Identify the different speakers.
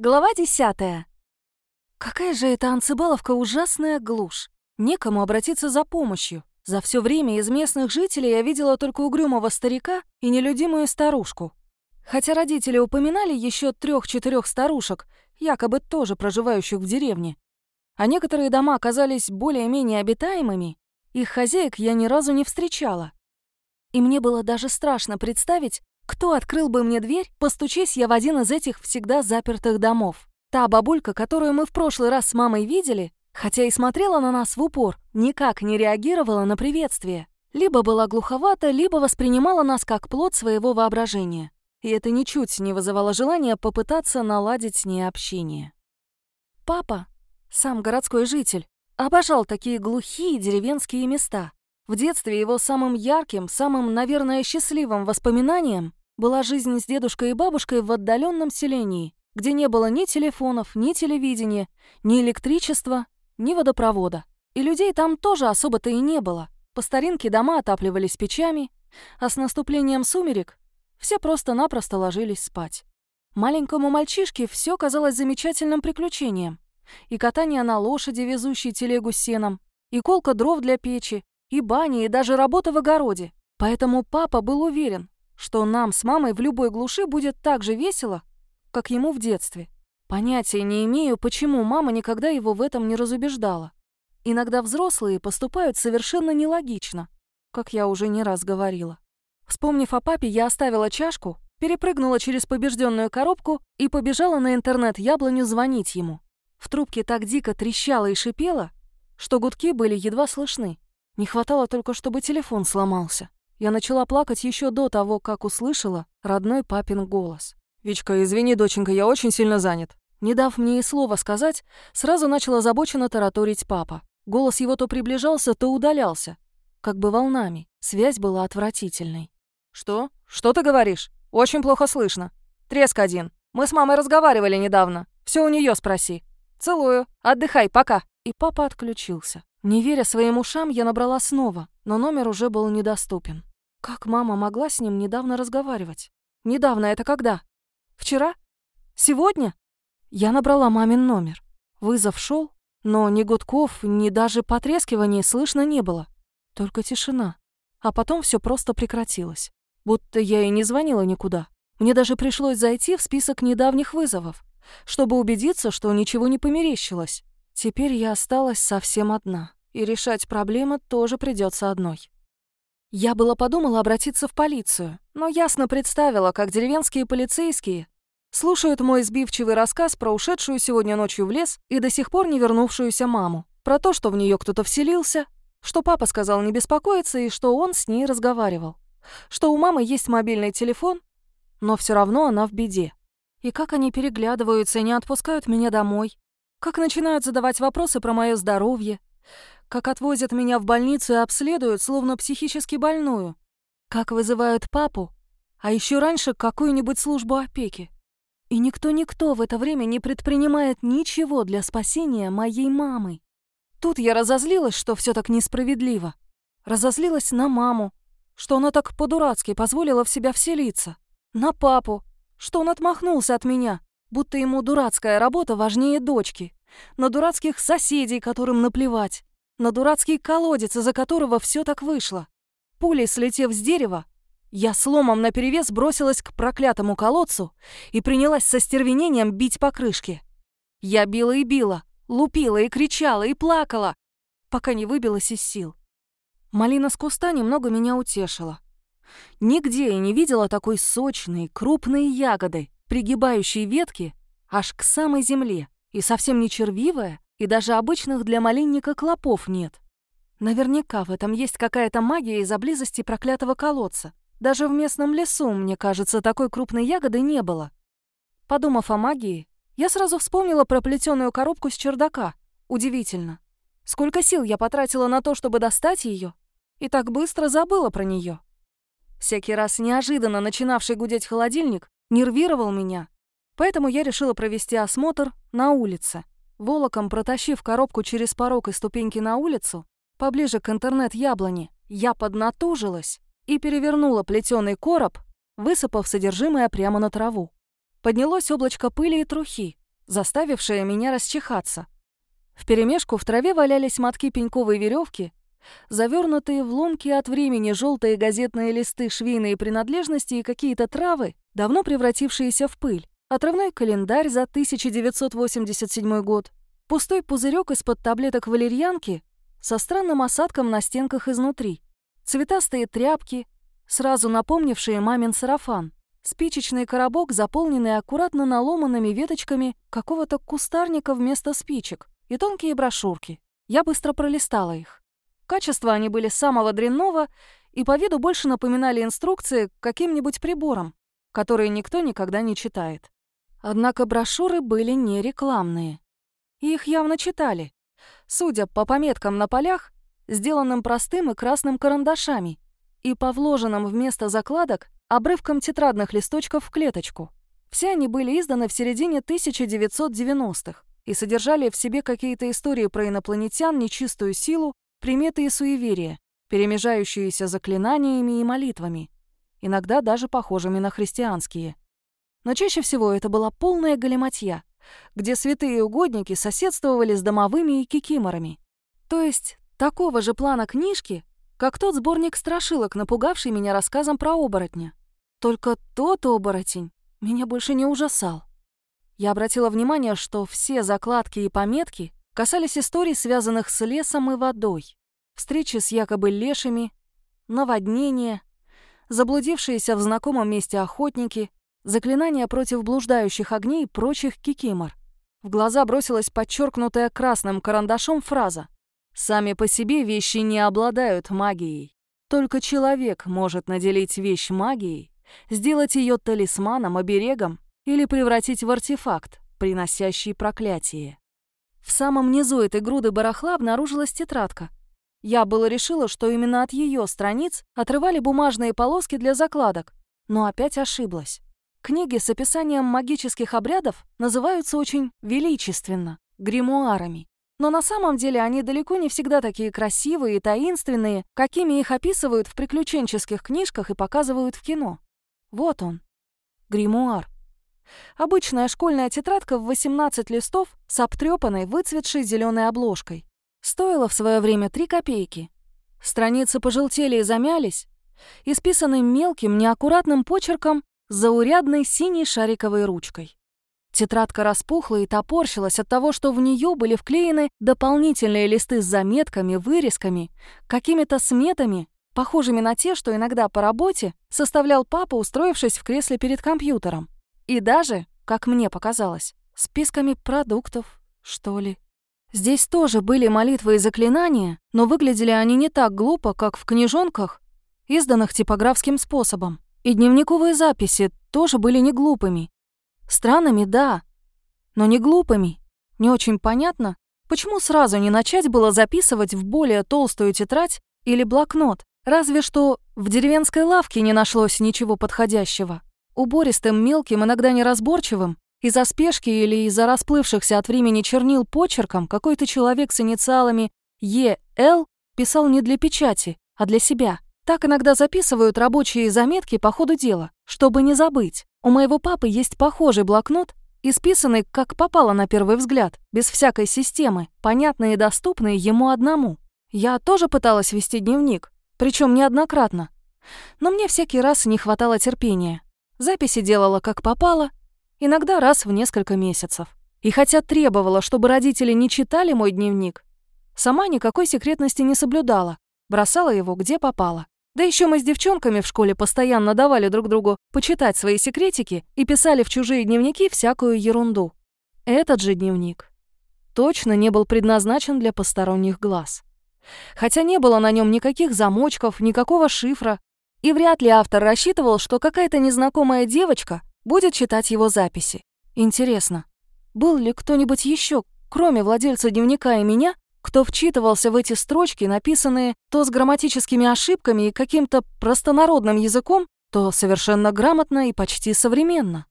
Speaker 1: Глава десятая. Какая же эта Анцибаловка ужасная глушь. Некому обратиться за помощью. За все время из местных жителей я видела только угрюмого старика и нелюдимую старушку. Хотя родители упоминали еще трех-четырех старушек, якобы тоже проживающих в деревне. А некоторые дома оказались более-менее обитаемыми, их хозяек я ни разу не встречала. И мне было даже страшно представить, кто открыл бы мне дверь, постучись я в один из этих всегда запертых домов? Та бабулька, которую мы в прошлый раз с мамой видели, хотя и смотрела на нас в упор, никак не реагировала на приветствие. Либо была глуховата, либо воспринимала нас как плод своего воображения. И это ничуть не вызывало желания попытаться наладить с ней общение. Папа, сам городской житель, обожал такие глухие деревенские места. В детстве его самым ярким, самым, наверное, счастливым воспоминанием была жизнь с дедушкой и бабушкой в отдаленном селении, где не было ни телефонов, ни телевидения, ни электричества, ни водопровода. И людей там тоже особо-то и не было. По старинке дома отапливались печами, а с наступлением сумерек все просто-напросто ложились спать. Маленькому мальчишке все казалось замечательным приключением. И катание на лошади, везущей телегу с сеном, и колка дров для печи, и бани, и даже работа в огороде. Поэтому папа был уверен, что нам с мамой в любой глуши будет так же весело, как ему в детстве. Понятия не имею, почему мама никогда его в этом не разубеждала. Иногда взрослые поступают совершенно нелогично, как я уже не раз говорила. Вспомнив о папе, я оставила чашку, перепрыгнула через побежденную коробку и побежала на интернет-яблоню звонить ему. В трубке так дико трещало и шипело, что гудки были едва слышны. Не хватало только, чтобы телефон сломался. Я начала плакать еще до того, как услышала родной папин голос. «Вичка, извини, доченька, я очень сильно занят». Не дав мне и слова сказать, сразу начал озабоченно тараторить папа. Голос его то приближался, то удалялся. Как бы волнами. Связь была отвратительной. «Что? Что ты говоришь? Очень плохо слышно. Треск один. Мы с мамой разговаривали недавно. Все у нее спроси. Целую. Отдыхай, пока». И папа отключился. Не веря своим ушам, я набрала снова, но номер уже был недоступен. Как мама могла с ним недавно разговаривать? Недавно это когда? Вчера? Сегодня? Я набрала мамин номер. Вызов шел, но ни гудков, ни даже потрескиваний слышно не было. Только тишина. А потом все просто прекратилось. Будто я и не звонила никуда. Мне даже пришлось зайти в список недавних вызовов, чтобы убедиться, что ничего не померещилось. Теперь я осталась совсем одна, и решать проблемы тоже придется одной. Я было подумала обратиться в полицию, но ясно представила, как деревенские полицейские слушают мой сбивчивый рассказ про ушедшую сегодня ночью в лес и до сих пор не вернувшуюся маму, про то, что в нее кто-то вселился, что папа сказал не беспокоиться и что он с ней разговаривал, что у мамы есть мобильный телефон, но все равно она в беде. И как они переглядываются и не отпускают меня домой, как начинают задавать вопросы про мое здоровье, как отвозят меня в больницу и обследуют, словно психически больную. Как вызывают папу, а еще раньше какую-нибудь службу опеки. И никто-никто в это время не предпринимает ничего для спасения моей мамы. Тут я разозлилась, что все так несправедливо. Разозлилась на маму, что она так по-дурацки позволила в себя вселиться. На папу, что он отмахнулся от меня, будто ему дурацкая работа важнее дочки. На дурацких соседей, которым наплевать на дурацкий колодец, из-за которого все так вышло. Пулей слетев с дерева, я сломом наперевес бросилась к проклятому колодцу и принялась со стервенением бить по крышке. Я била и била, лупила и кричала и плакала, пока не выбилась из сил. Малина с куста немного меня утешила. Нигде я не видела такой сочной, крупной ягоды, пригибающей ветки аж к самой земле, и совсем не червивая, и даже обычных для малинника клопов нет. Наверняка в этом есть какая-то магия из-за близости проклятого колодца. Даже в местном лесу, мне кажется, такой крупной ягоды не было. Подумав о магии, я сразу вспомнила про плетеную коробку с чердака. Удивительно. Сколько сил я потратила на то, чтобы достать ее, и так быстро забыла про нее. Всякий раз неожиданно начинавший гудеть холодильник нервировал меня, поэтому я решила провести осмотр на улице. Волоком протащив коробку через порог и ступеньки на улицу, поближе к интернет-яблони, я поднатужилась и перевернула плетеный короб, высыпав содержимое прямо на траву. Поднялось облачко пыли и трухи, заставившее меня расчихаться. Вперемешку в траве валялись мотки пеньковой веревки, завернутые в ломкие от времени желтые газетные листы, швейные принадлежности и какие-то травы, давно превратившиеся в пыль, отрывной календарь за 1987 год, пустой пузырек из-под таблеток валерьянки со странным осадком на стенках изнутри, цветастые тряпки, сразу напомнившие мамин сарафан, спичечный коробок, заполненный аккуратно наломанными веточками какого-то кустарника вместо спичек, и тонкие брошюрки. Я быстро пролистала их. Качество они были самого дрянного и по виду больше напоминали инструкции к каким-нибудь приборам, которые никто никогда не читает. Однако брошюры были не рекламные. Их явно читали. Судя по пометкам на полях, сделанным простым и красным карандашами, и по вложенным вместо закладок обрывкам тетрадных листочков в клеточку. Все они были изданы в середине 1990-х и содержали в себе какие-то истории про инопланетян, нечистую силу, приметы и суеверия, перемежающиеся заклинаниями и молитвами, иногда даже похожими на христианские. Но чаще всего это была полная галиматья, где святые угодники соседствовали с домовыми и кикиморами. То есть такого же плана книжки, как тот сборник страшилок, напугавший меня рассказом про оборотня. Только тот оборотень меня больше не ужасал. Я обратила внимание, что все закладки и пометки касались историй, связанных с лесом и водой. Встречи с якобы лешими, наводнения, заблудившиеся в знакомом месте охотники, заклинания против блуждающих огней и прочих кикимор. В глаза бросилась подчеркнутая красным карандашом фраза «Сами по себе вещи не обладают магией. Только человек может наделить вещь магией, сделать ее талисманом, оберегом или превратить в артефакт, приносящий проклятие. В самом низу этой груды барахла обнаружилась тетрадка. Я было решила, что именно от ее страниц отрывали бумажные полоски для закладок, но опять ошиблась. Книги с описанием магических обрядов называются очень величественно — гримуарами. Но на самом деле они далеко не всегда такие красивые и таинственные, какими их описывают в приключенческих книжках и показывают в кино. Вот он, гримуар. Обычная школьная тетрадка в 18 листов с обтрепанной, выцветшей зеленой обложкой. Стоила в свое время 3 копейки. Страницы пожелтели и замялись, исписаны мелким, неаккуратным почерком заурядной синей шариковой ручкой. Тетрадка распухла и топорщилась от того, что в нее были вклеены дополнительные листы с заметками, вырезками, какими-то сметами, похожими на те, что иногда по работе составлял папа, устроившись в кресле перед компьютером. И даже, как мне показалось, списками продуктов, что ли. Здесь тоже были молитвы и заклинания, но выглядели они не так глупо, как в книжонках, изданных типографским способом. И дневниковые записи тоже были не глупыми. Странными, да, но не глупыми. Не очень понятно, почему сразу не начать было записывать в более толстую тетрадь или блокнот, разве что в деревенской лавке не нашлось ничего подходящего. Убористым, мелким, иногда неразборчивым, из-за спешки или из-за расплывшихся от времени чернил почерком какой-то человек с инициалами «Е.Л.» писал не для печати, а для себя. Так иногда записывают рабочие заметки по ходу дела, чтобы не забыть. У моего папы есть похожий блокнот, исписанный как попало на первый взгляд, без всякой системы, понятный и доступный ему одному. Я тоже пыталась вести дневник, причем неоднократно. Но мне всякий раз не хватало терпения. Записи делала как попало, иногда раз в несколько месяцев. И хотя требовала, чтобы родители не читали мой дневник, сама никакой секретности не соблюдала, бросала его где попало. Да еще мы с девчонками в школе постоянно давали друг другу почитать свои секретики и писали в чужие дневники всякую ерунду. Этот же дневник точно не был предназначен для посторонних глаз. Хотя не было на нем никаких замочков, никакого шифра, и вряд ли автор рассчитывал, что какая-то незнакомая девочка будет читать его записи. Интересно, был ли кто-нибудь еще, кроме владельца дневника и меня, кто вчитывался в эти строчки, написанные то с грамматическими ошибками и каким-то простонародным языком, то совершенно грамотно и почти современно.